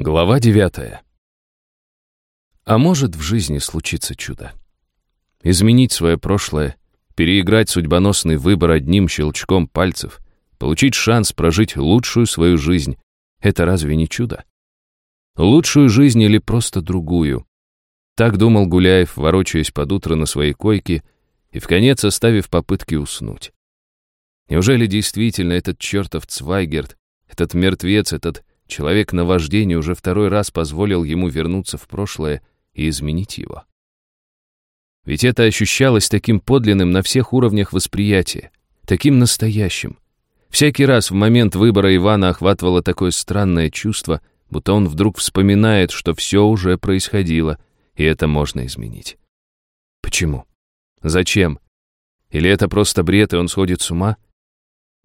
Глава девятая. А может в жизни случиться чудо? Изменить свое прошлое, переиграть судьбоносный выбор одним щелчком пальцев, получить шанс прожить лучшую свою жизнь — это разве не чудо? Лучшую жизнь или просто другую? Так думал Гуляев, ворочаясь под утро на своей койке и в конец оставив попытки уснуть. Неужели действительно этот чертов Цвайгерт, этот мертвец, этот Человек на вождении уже второй раз позволил ему вернуться в прошлое и изменить его. Ведь это ощущалось таким подлинным на всех уровнях восприятия, таким настоящим. Всякий раз в момент выбора Ивана охватывало такое странное чувство, будто он вдруг вспоминает, что все уже происходило, и это можно изменить. Почему? Зачем? Или это просто бред, и он сходит с ума?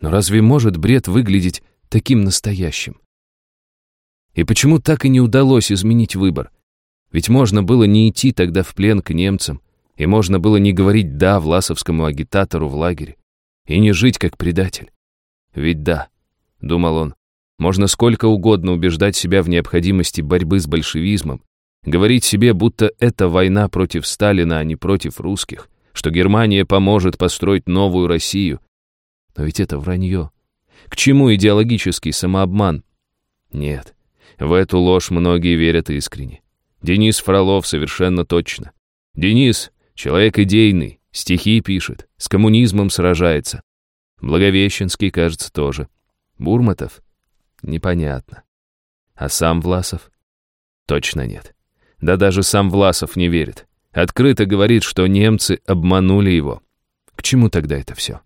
Но разве может бред выглядеть таким настоящим? И почему так и не удалось изменить выбор? Ведь можно было не идти тогда в плен к немцам, и можно было не говорить «да» власовскому агитатору в лагере, и не жить как предатель. Ведь да, думал он, можно сколько угодно убеждать себя в необходимости борьбы с большевизмом, говорить себе, будто это война против Сталина, а не против русских, что Германия поможет построить новую Россию. Но ведь это вранье. К чему идеологический самообман? Нет, в эту ложь многие верят искренне. Денис Фролов совершенно точно. Денис — человек идейный, стихи пишет, с коммунизмом сражается. Благовещенский, кажется, тоже. Бурматов? Непонятно. А сам Власов? Точно нет. Да даже сам Власов не верит. Открыто говорит, что немцы обманули его. К чему тогда это все?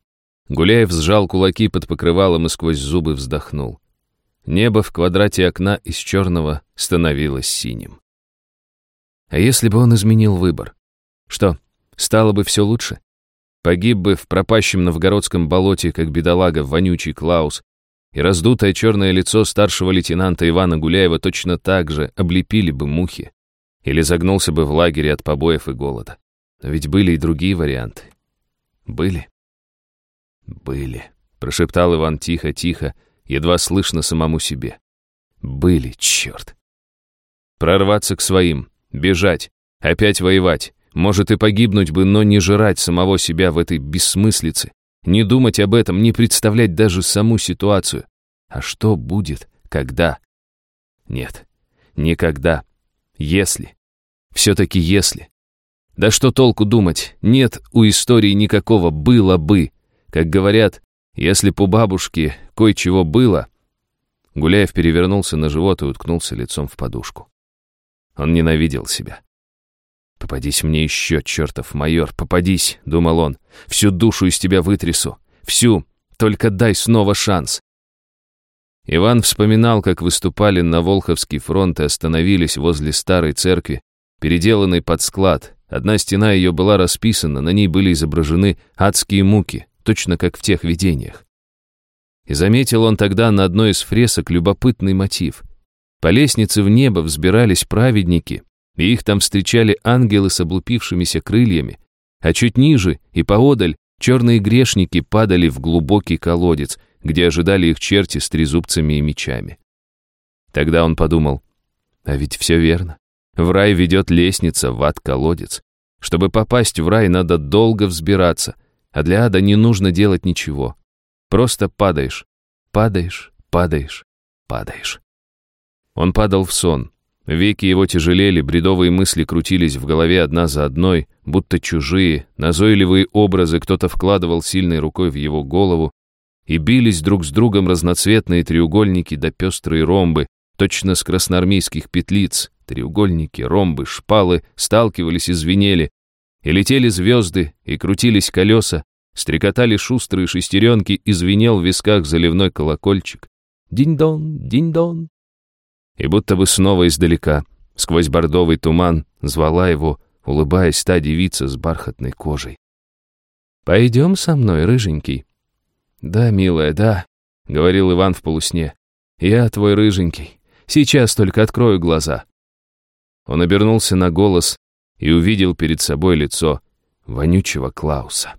Гуляев сжал кулаки под покрывалом и сквозь зубы вздохнул. Небо в квадрате окна из черного становилось синим. А если бы он изменил выбор? Что, стало бы все лучше? Погиб бы в пропащем новгородском болоте, как бедолага, вонючий Клаус, и раздутое черное лицо старшего лейтенанта Ивана Гуляева точно так же облепили бы мухи. Или загнулся бы в лагере от побоев и голода. Но ведь были и другие варианты. Были? Были, прошептал Иван тихо-тихо, едва слышно самому себе. Были, черт. Прорваться к своим, бежать, опять воевать, может и погибнуть бы, но не жрать самого себя в этой бессмыслице, не думать об этом, не представлять даже саму ситуацию. А что будет, когда? Нет, никогда. Если. Все-таки если. Да что толку думать? Нет у истории никакого «было бы». Как говорят, если б у бабушки кое-чего было... Гуляев перевернулся на живот и уткнулся лицом в подушку. Он ненавидел себя. «Попадись мне еще, чертов майор, попадись», — думал он. «Всю душу из тебя вытрясу. Всю. Только дай снова шанс». Иван вспоминал, как выступали на Волховский фронт и остановились возле старой церкви, переделанной под склад. Одна стена ее была расписана, на ней были изображены адские муки, точно как в тех видениях. И заметил он тогда на одной из фресок любопытный мотив. По лестнице в небо взбирались праведники, и их там встречали ангелы с облупившимися крыльями, а чуть ниже и поодаль черные грешники падали в глубокий колодец, где ожидали их черти с трезубцами и мечами. Тогда он подумал, а ведь все верно. В рай ведет лестница, в ад колодец. Чтобы попасть в рай, надо долго взбираться — а для ада не нужно делать ничего. Просто падаешь, падаешь, падаешь, падаешь. Он падал в сон. Веки его тяжелели, бредовые мысли крутились в голове одна за одной, будто чужие, назойливые образы кто-то вкладывал сильной рукой в его голову, и бились друг с другом разноцветные треугольники да пестрые ромбы, точно с красноармейских петлиц, треугольники, ромбы, шпалы сталкивались и звенели, и летели звезды, и крутились колеса, стрекотали шустрые шестеренки, и звенел в висках заливной колокольчик. Динь-дон, динь-дон. И будто бы снова издалека, сквозь бордовый туман, звала его, улыбаясь та девица с бархатной кожей. «Пойдем со мной, рыженький». «Да, милая, да», — говорил Иван в полусне. «Я твой рыженький. Сейчас только открою глаза». Он обернулся на голос, и увидел перед собой лицо вонючего Клауса.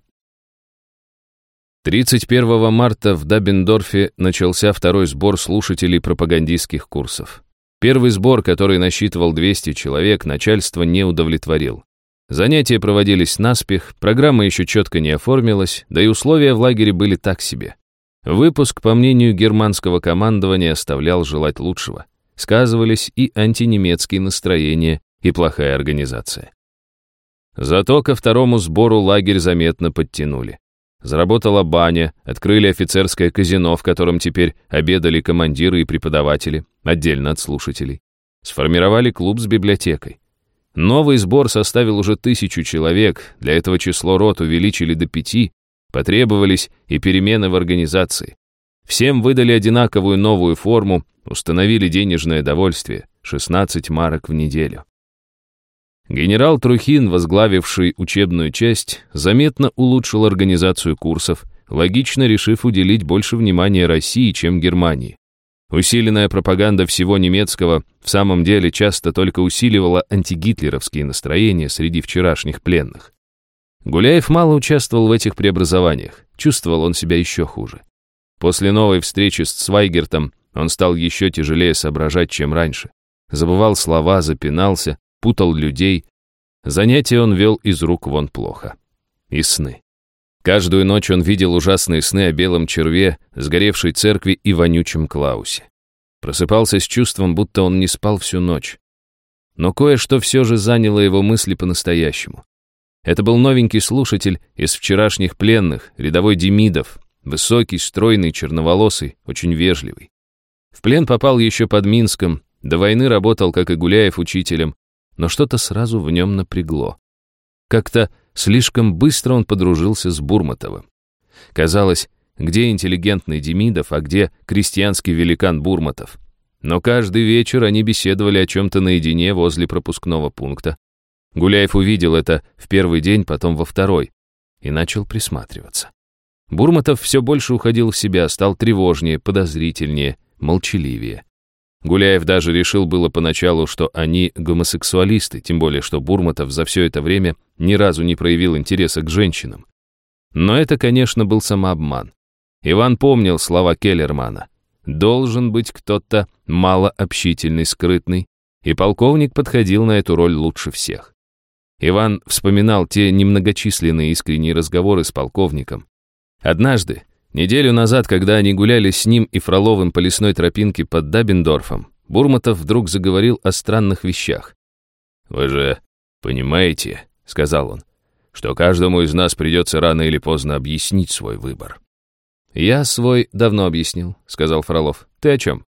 31 марта в Дабендорфе начался второй сбор слушателей пропагандистских курсов. Первый сбор, который насчитывал 200 человек, начальство не удовлетворил. Занятия проводились наспех, программа еще четко не оформилась, да и условия в лагере были так себе. Выпуск, по мнению германского командования, оставлял желать лучшего. Сказывались и антинемецкие настроения, и плохая организация. Зато ко второму сбору лагерь заметно подтянули. Заработала баня, открыли офицерское казино, в котором теперь обедали командиры и преподаватели, отдельно от слушателей. Сформировали клуб с библиотекой. Новый сбор составил уже тысячу человек, для этого число рот увеличили до пяти, потребовались и перемены в организации. Всем выдали одинаковую новую форму, установили денежное довольствие – 16 марок в неделю. Генерал Трухин, возглавивший учебную часть, заметно улучшил организацию курсов, логично решив уделить больше внимания России, чем Германии. Усиленная пропаганда всего немецкого в самом деле часто только усиливала антигитлеровские настроения среди вчерашних пленных. Гуляев мало участвовал в этих преобразованиях, чувствовал он себя еще хуже. После новой встречи с Цвайгертом он стал еще тяжелее соображать, чем раньше. Забывал слова, запинался, путал людей. Занятия он вел из рук вон плохо. И сны. Каждую ночь он видел ужасные сны о белом черве, сгоревшей церкви и вонючем Клаусе. Просыпался с чувством, будто он не спал всю ночь. Но кое-что все же заняло его мысли по-настоящему. Это был новенький слушатель из вчерашних пленных, рядовой Демидов, высокий, стройный, черноволосый, очень вежливый. В плен попал еще под Минском, до войны работал, как и Гуляев, учителем, но что-то сразу в нем напрягло. Как-то слишком быстро он подружился с Бурматовым. Казалось, где интеллигентный Демидов, а где крестьянский великан Бурматов. Но каждый вечер они беседовали о чем-то наедине возле пропускного пункта. Гуляев увидел это в первый день, потом во второй, и начал присматриваться. Бурматов все больше уходил в себя, стал тревожнее, подозрительнее, молчаливее. Гуляев даже решил было поначалу, что они гомосексуалисты, тем более что Бурматов за все это время ни разу не проявил интереса к женщинам. Но это, конечно, был самообман. Иван помнил слова Келлермана. «Должен быть кто-то малообщительный, скрытный», и полковник подходил на эту роль лучше всех. Иван вспоминал те немногочисленные искренние разговоры с полковником. Однажды, Неделю назад, когда они гуляли с ним и Фроловым по лесной тропинке под Дабендорфом, Бурматов вдруг заговорил о странных вещах. «Вы же понимаете, — сказал он, — что каждому из нас придется рано или поздно объяснить свой выбор». «Я свой давно объяснил», — сказал Фролов. «Ты о чем?»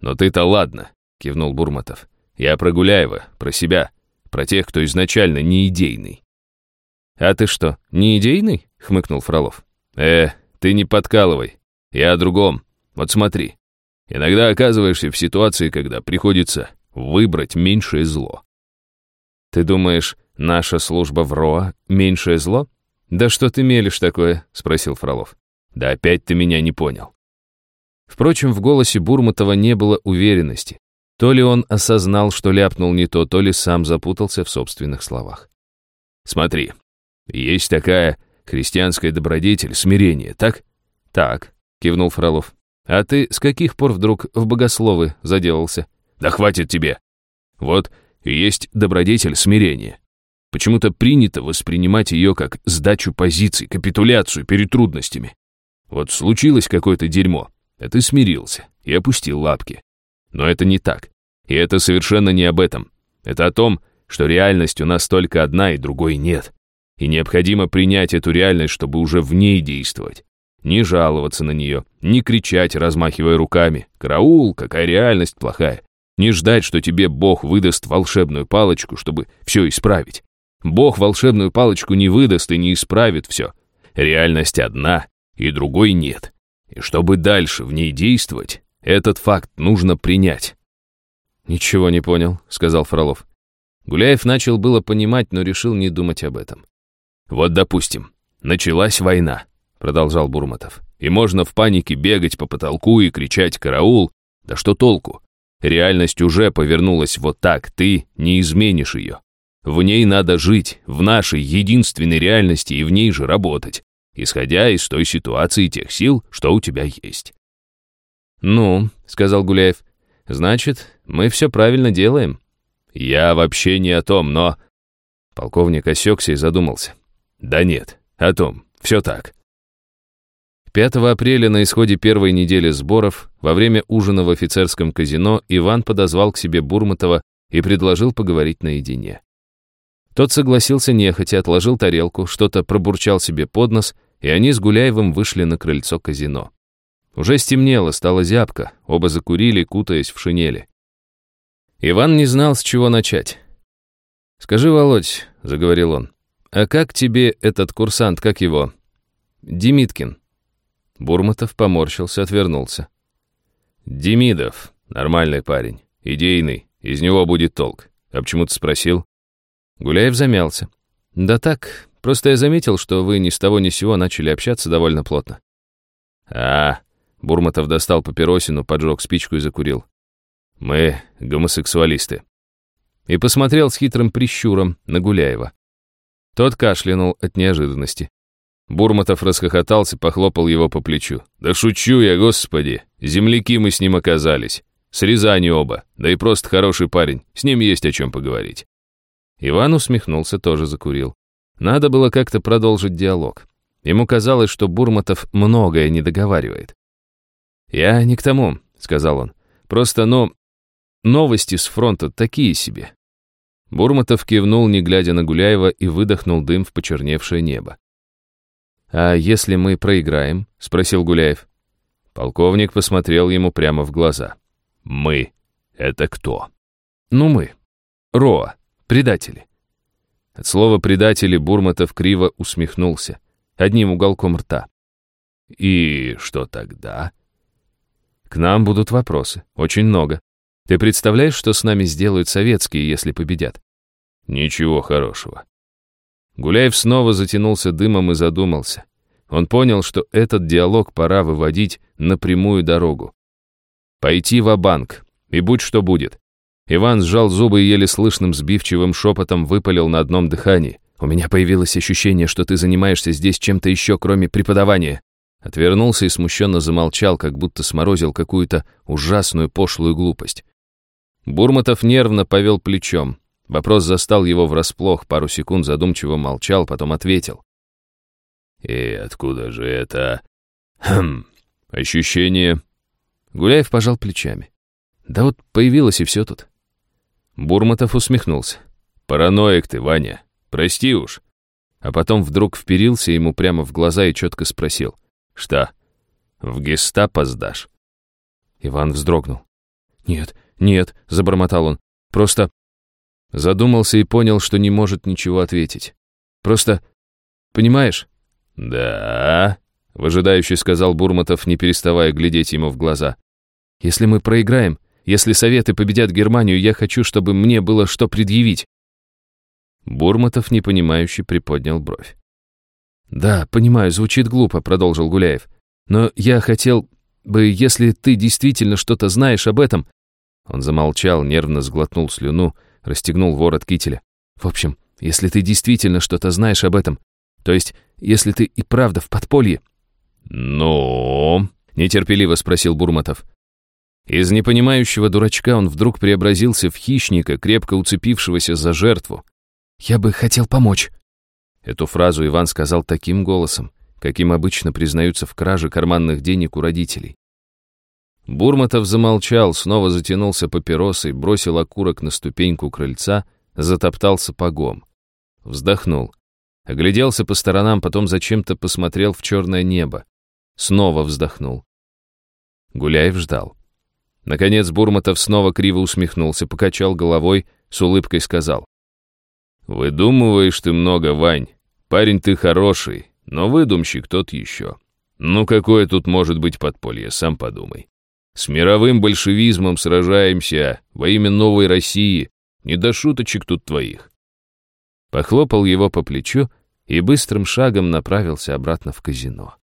«Но ты-то ладно», — кивнул Бурматов. «Я про Гуляева, про себя, про тех, кто изначально не идейный». «А ты что, не идейный?» — хмыкнул Фролов. «Э, ты не подкалывай. Я о другом. Вот смотри. Иногда оказываешься в ситуации, когда приходится выбрать меньшее зло. Ты думаешь, наша служба в РОА — меньшее зло? Да что ты мелешь такое? — спросил Фролов. Да опять ты меня не понял. Впрочем, в голосе Бурматова не было уверенности. То ли он осознал, что ляпнул не то, то ли сам запутался в собственных словах. Смотри, есть такая Христианская добродетель, смирение, так? Так, кивнул Фролов. А ты с каких пор вдруг в богословы заделался? Да хватит тебе. Вот есть добродетель смирение. Почему-то принято воспринимать ее как сдачу позиций, капитуляцию перед трудностями. Вот случилось какое-то дерьмо, а ты смирился и опустил лапки. Но это не так. И это совершенно не об этом. Это о том, что реальность у нас только одна и другой нет и необходимо принять эту реальность, чтобы уже в ней действовать. Не жаловаться на нее, не кричать, размахивая руками. «Караул, какая реальность плохая!» Не ждать, что тебе Бог выдаст волшебную палочку, чтобы все исправить. Бог волшебную палочку не выдаст и не исправит все. Реальность одна, и другой нет. И чтобы дальше в ней действовать, этот факт нужно принять. «Ничего не понял», — сказал Фролов. Гуляев начал было понимать, но решил не думать об этом. «Вот, допустим, началась война», — продолжал Бурматов. «И можно в панике бегать по потолку и кричать «караул». Да что толку? Реальность уже повернулась вот так, ты не изменишь ее. В ней надо жить, в нашей единственной реальности и в ней же работать, исходя из той ситуации тех сил, что у тебя есть». «Ну», — сказал Гуляев, Значит, мы все правильно делаем. Я вообще не о том, но... Полковник осекся и задумался. Да нет, о том, все так. 5 апреля на исходе первой недели сборов, во время ужина в офицерском казино, Иван подозвал к себе Бурматова и предложил поговорить наедине. Тот согласился нехотя, отложил тарелку, что-то пробурчал себе под нос, и они с Гуляевым вышли на крыльцо казино. Уже стемнело, стало зябко, оба закурили, кутаясь в шинели. Иван не знал, с чего начать. «Скажи, Володь», — заговорил он, — «а как тебе этот курсант, как его?» «Демиткин». Бурматов поморщился, отвернулся. «Демидов, нормальный парень, идейный, из него будет толк. А почему ты спросил?» Гуляев замялся. «Да так, просто я заметил, что вы ни с того ни с сего начали общаться довольно плотно». «А, Бурматов достал папиросину, поджег спичку и закурил. «Мы гомосексуалисты». И посмотрел с хитрым прищуром на Гуляева. Тот кашлянул от неожиданности. Бурматов расхохотался, похлопал его по плечу. «Да шучу я, господи! Земляки мы с ним оказались. С Рязани оба, да и просто хороший парень. С ним есть о чем поговорить». Иван усмехнулся, тоже закурил. Надо было как-то продолжить диалог. Ему казалось, что Бурматов многое не договаривает. «Я не к тому», — сказал он. «Просто, ну, новости с фронта такие себе». Бурматов кивнул, не глядя на Гуляева, и выдохнул дым в почерневшее небо. «А если мы проиграем?» — спросил Гуляев. Полковник посмотрел ему прямо в глаза. «Мы — это кто?» «Ну мы. Роа. Предатели». От слова «предатели» Бурматов криво усмехнулся, одним уголком рта. «И что тогда?» «К нам будут вопросы. Очень много. Ты представляешь, что с нами сделают советские, если победят?» «Ничего хорошего. Гуляев снова затянулся дымом и задумался. Он понял, что этот диалог пора выводить на прямую дорогу. Пойти в банк и будь что будет. Иван сжал зубы и еле слышным сбивчивым шепотом выпалил на одном дыхании. «У меня появилось ощущение, что ты занимаешься здесь чем-то еще, кроме преподавания». Отвернулся и смущенно замолчал, как будто сморозил какую-то ужасную пошлую глупость. Бурматов нервно повел плечом. Вопрос застал его врасплох, пару секунд задумчиво молчал, потом ответил. «И откуда же это... Хм... ощущение...» Гуляев пожал плечами. «Да вот появилось и все тут». Бурматов усмехнулся. «Параноик ты, Ваня. Прости уж». А потом вдруг вперился ему прямо в глаза и четко спросил. «Что, в гестапо сдашь?» Иван вздрогнул. «Нет, нет», — забормотал он. «Просто Задумался и понял, что не может ничего ответить. Просто... Понимаешь? «Да...» — выжидающе сказал Бурматов, не переставая глядеть ему в глаза. «Если мы проиграем, если Советы победят Германию, я хочу, чтобы мне было что предъявить». Бурматов, непонимающе, приподнял бровь. «Да, понимаю, звучит глупо», — продолжил Гуляев. «Но я хотел бы, если ты действительно что-то знаешь об этом...» Он замолчал, нервно сглотнул слюну, расстегнул ворот кителя. «В общем, если ты действительно что-то знаешь об этом, то есть, если ты и правда в подполье...» «Ну...» — нетерпеливо спросил Бурматов. Из непонимающего дурачка он вдруг преобразился в хищника, крепко уцепившегося за жертву. «Я бы хотел помочь». Эту фразу Иван сказал таким голосом, каким обычно признаются в краже карманных денег у родителей. Бурматов замолчал, снова затянулся папиросой, бросил окурок на ступеньку крыльца, затоптал сапогом. Вздохнул. Огляделся по сторонам, потом зачем-то посмотрел в черное небо. Снова вздохнул. Гуляев ждал. Наконец Бурматов снова криво усмехнулся, покачал головой, с улыбкой сказал. «Выдумываешь ты много, Вань. Парень ты хороший, но выдумщик тот еще. Ну какое тут может быть подполье, сам подумай. С мировым большевизмом сражаемся во имя новой России. Не до шуточек тут твоих. Похлопал его по плечу и быстрым шагом направился обратно в казино.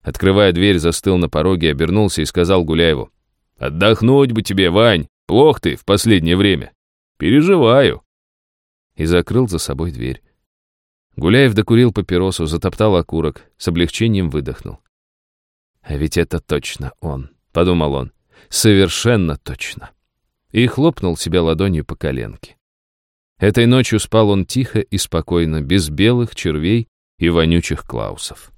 Открывая дверь, застыл на пороге, обернулся и сказал Гуляеву. «Отдохнуть бы тебе, Вань! Плох ты в последнее время. Переживаю!» И закрыл за собой дверь. Гуляев докурил папиросу, затоптал окурок, с облегчением выдохнул. А ведь это точно он. — подумал он. совершенно точно. И хлопнул себя ладонью по коленке. Этой ночью спал он тихо и спокойно, без белых червей и вонючих клаусов.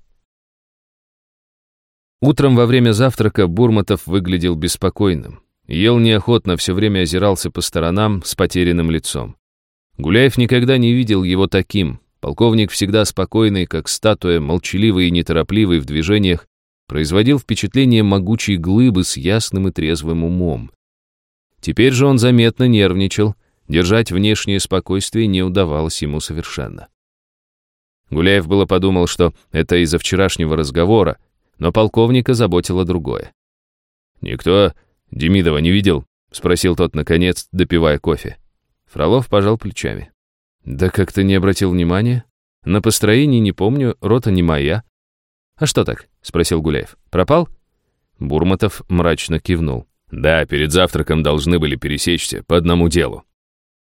Утром во время завтрака Бурматов выглядел беспокойным. Ел неохотно, все время озирался по сторонам с потерянным лицом. Гуляев никогда не видел его таким. Полковник всегда спокойный, как статуя, молчаливый и неторопливый в движениях, производил впечатление могучей глыбы с ясным и трезвым умом. Теперь же он заметно нервничал, держать внешнее спокойствие не удавалось ему совершенно. Гуляев было подумал, что это из-за вчерашнего разговора, но полковника заботило другое. «Никто Демидова не видел?» — спросил тот, наконец, допивая кофе. Фролов пожал плечами. «Да как-то не обратил внимания. На построении не помню, рота не моя». «А что так?» — спросил Гуляев. «Пропал?» Бурматов мрачно кивнул. «Да, перед завтраком должны были пересечься по одному делу».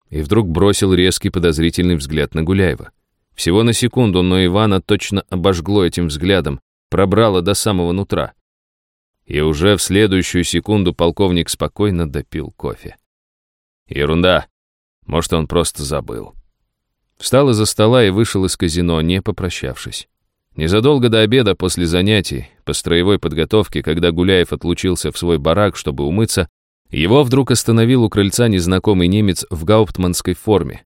И вдруг бросил резкий подозрительный взгляд на Гуляева. Всего на секунду, но Ивана точно обожгло этим взглядом, пробрало до самого нутра. И уже в следующую секунду полковник спокойно допил кофе. Ерунда. Может, он просто забыл. Встал из-за стола и вышел из казино, не попрощавшись. Незадолго до обеда после занятий по строевой подготовке, когда Гуляев отлучился в свой барак, чтобы умыться, его вдруг остановил у крыльца незнакомый немец в гауптманской форме.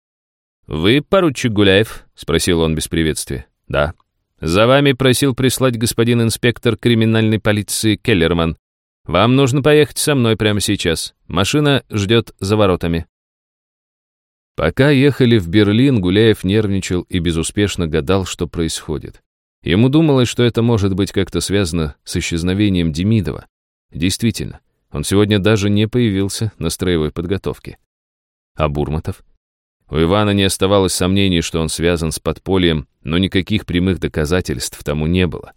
«Вы поручик Гуляев?» — спросил он без приветствия. «Да». «За вами просил прислать господин инспектор криминальной полиции Келлерман. Вам нужно поехать со мной прямо сейчас. Машина ждет за воротами». Пока ехали в Берлин, Гуляев нервничал и безуспешно гадал, что происходит. Ему думалось, что это может быть как-то связано с исчезновением Демидова. Действительно, он сегодня даже не появился на строевой подготовке. А Бурматов? У Ивана не оставалось сомнений, что он связан с подпольем, но никаких прямых доказательств тому не было.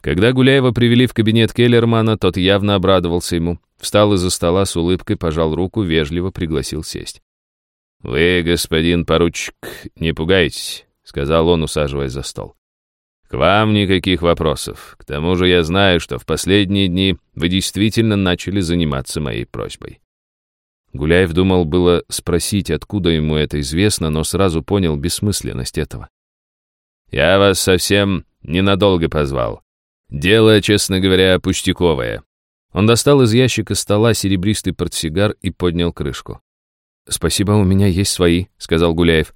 Когда Гуляева привели в кабинет Келлермана, тот явно обрадовался ему, встал из-за стола с улыбкой, пожал руку, вежливо пригласил сесть. «Вы, господин поручик, не пугайтесь», — сказал он, усаживаясь за стол. «К вам никаких вопросов. К тому же я знаю, что в последние дни вы действительно начали заниматься моей просьбой. Гуляев думал было спросить, откуда ему это известно, но сразу понял бессмысленность этого. «Я вас совсем ненадолго позвал. Дело, честно говоря, пустяковое». Он достал из ящика стола серебристый портсигар и поднял крышку. «Спасибо, у меня есть свои», — сказал Гуляев.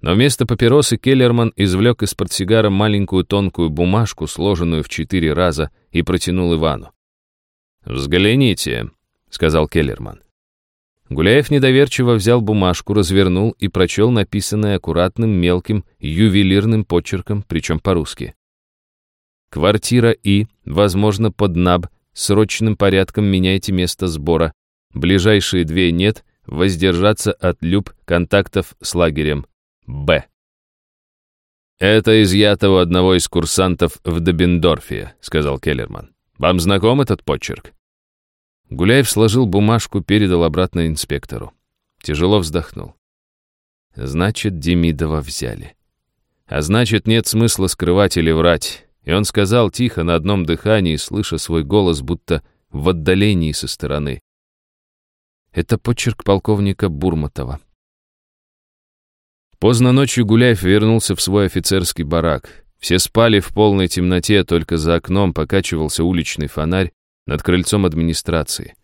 Но вместо папиросы Келлерман извлек из портсигара маленькую тонкую бумажку, сложенную в четыре раза, и протянул Ивану. «Взгляните», — сказал Келлерман. Гуляев недоверчиво взял бумажку, развернул и прочел написанное аккуратным, мелким, ювелирным почерком, причем по-русски. «Квартира И, возможно, под НАБ, срочным порядком меняйте место сбора. Ближайшие две нет, воздержаться от люб контактов с лагерем. Б». «Это изъято у одного из курсантов в Добендорфе», — сказал Келлерман. «Вам знаком этот почерк?» Гуляев сложил бумажку, передал обратно инспектору. Тяжело вздохнул. Значит, Демидова взяли. А значит, нет смысла скрывать или врать. И он сказал тихо, на одном дыхании, слыша свой голос, будто в отдалении со стороны. Это почерк полковника Бурматова. Поздно ночью Гуляев вернулся в свой офицерский барак. Все спали в полной темноте, только за окном покачивался уличный фонарь, над крыльцом администрации.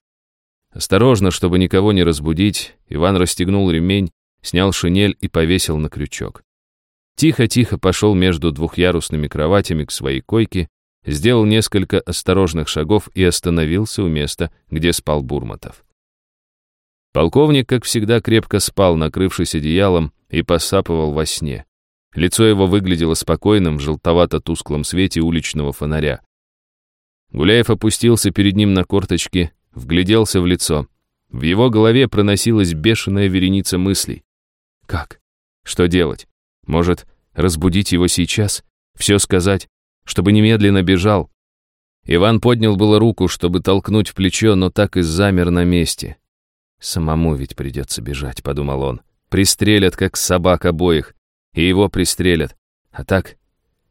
Осторожно, чтобы никого не разбудить, Иван расстегнул ремень, снял шинель и повесил на крючок. Тихо-тихо пошел между двухъярусными кроватями к своей койке, сделал несколько осторожных шагов и остановился у места, где спал Бурматов. Полковник, как всегда, крепко спал, накрывшись одеялом, и посапывал во сне. Лицо его выглядело спокойным в желтовато-тусклом свете уличного фонаря. Гуляев опустился перед ним на корточки, вгляделся в лицо. В его голове проносилась бешеная вереница мыслей. Как? Что делать? Может, разбудить его сейчас? Все сказать? Чтобы немедленно бежал? Иван поднял было руку, чтобы толкнуть в плечо, но так и замер на месте. «Самому ведь придется бежать», — подумал он. «Пристрелят, как собак обоих. И его пристрелят. А так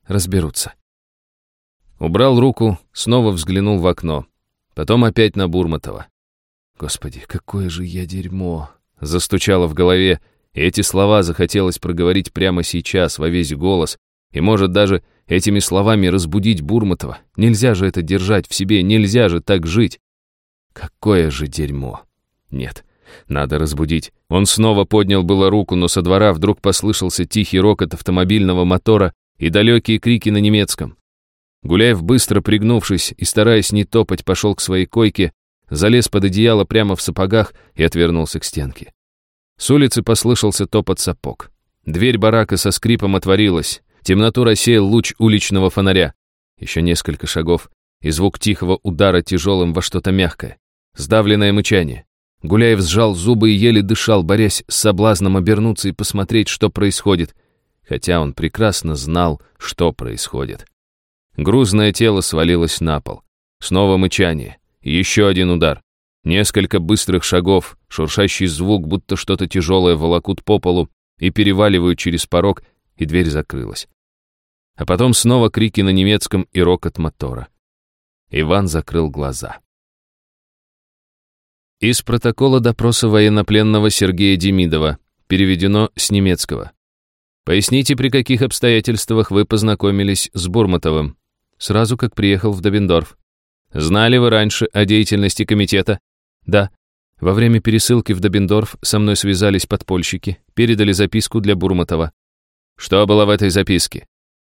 разберутся». Убрал руку, снова взглянул в окно. потом опять на Бурматова. Господи, какое же я дерьмо! Застучало в голове, и эти слова захотелось проговорить прямо сейчас, во весь голос, и, может, даже этими словами разбудить Бурматова. Нельзя же это держать в себе, нельзя же так жить. Какое же дерьмо! Нет, надо разбудить. Он снова поднял было руку, но со двора вдруг послышался тихий рокот автомобильного мотора и далекие крики на немецком. Гуляев, быстро пригнувшись и стараясь не топать, пошел к своей койке, залез под одеяло прямо в сапогах и отвернулся к стенке. С улицы послышался топот сапог. Дверь барака со скрипом отворилась, темноту рассеял луч уличного фонаря. Еще несколько шагов, и звук тихого удара тяжелым во что-то мягкое. Сдавленное мычание. Гуляев сжал зубы и еле дышал, борясь с соблазном обернуться и посмотреть, что происходит, хотя он прекрасно знал, что происходит. Грузное тело свалилось на пол. Снова мычание. Еще один удар. Несколько быстрых шагов, шуршащий звук, будто что-то тяжелое волокут по полу и переваливают через порог, и дверь закрылась. А потом снова крики на немецком и рокот мотора. Иван закрыл глаза. Из протокола допроса военнопленного Сергея Демидова, переведено с немецкого. Поясните, при каких обстоятельствах вы познакомились с Бурматовым? Сразу как приехал в Добендорф. Знали вы раньше о деятельности комитета? Да. Во время пересылки в Добендорф со мной связались подпольщики, передали записку для Бурматова. Что было в этой записке?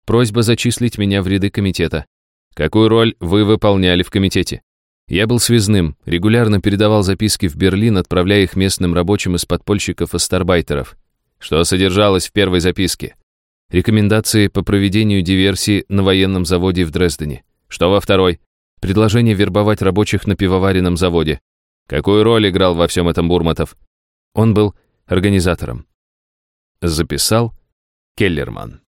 Просьба зачислить меня в ряды комитета. Какую роль вы выполняли в комитете? Я был связным, регулярно передавал записки в Берлин, отправляя их местным рабочим из подпольщиков-астарбайтеров. Что содержалось в первой записке? Рекомендации по проведению диверсии на военном заводе в Дрездене. Что во второй? Предложение вербовать рабочих на пивоваренном заводе. Какую роль играл во всем этом Бурматов? Он был организатором. Записал Келлерман.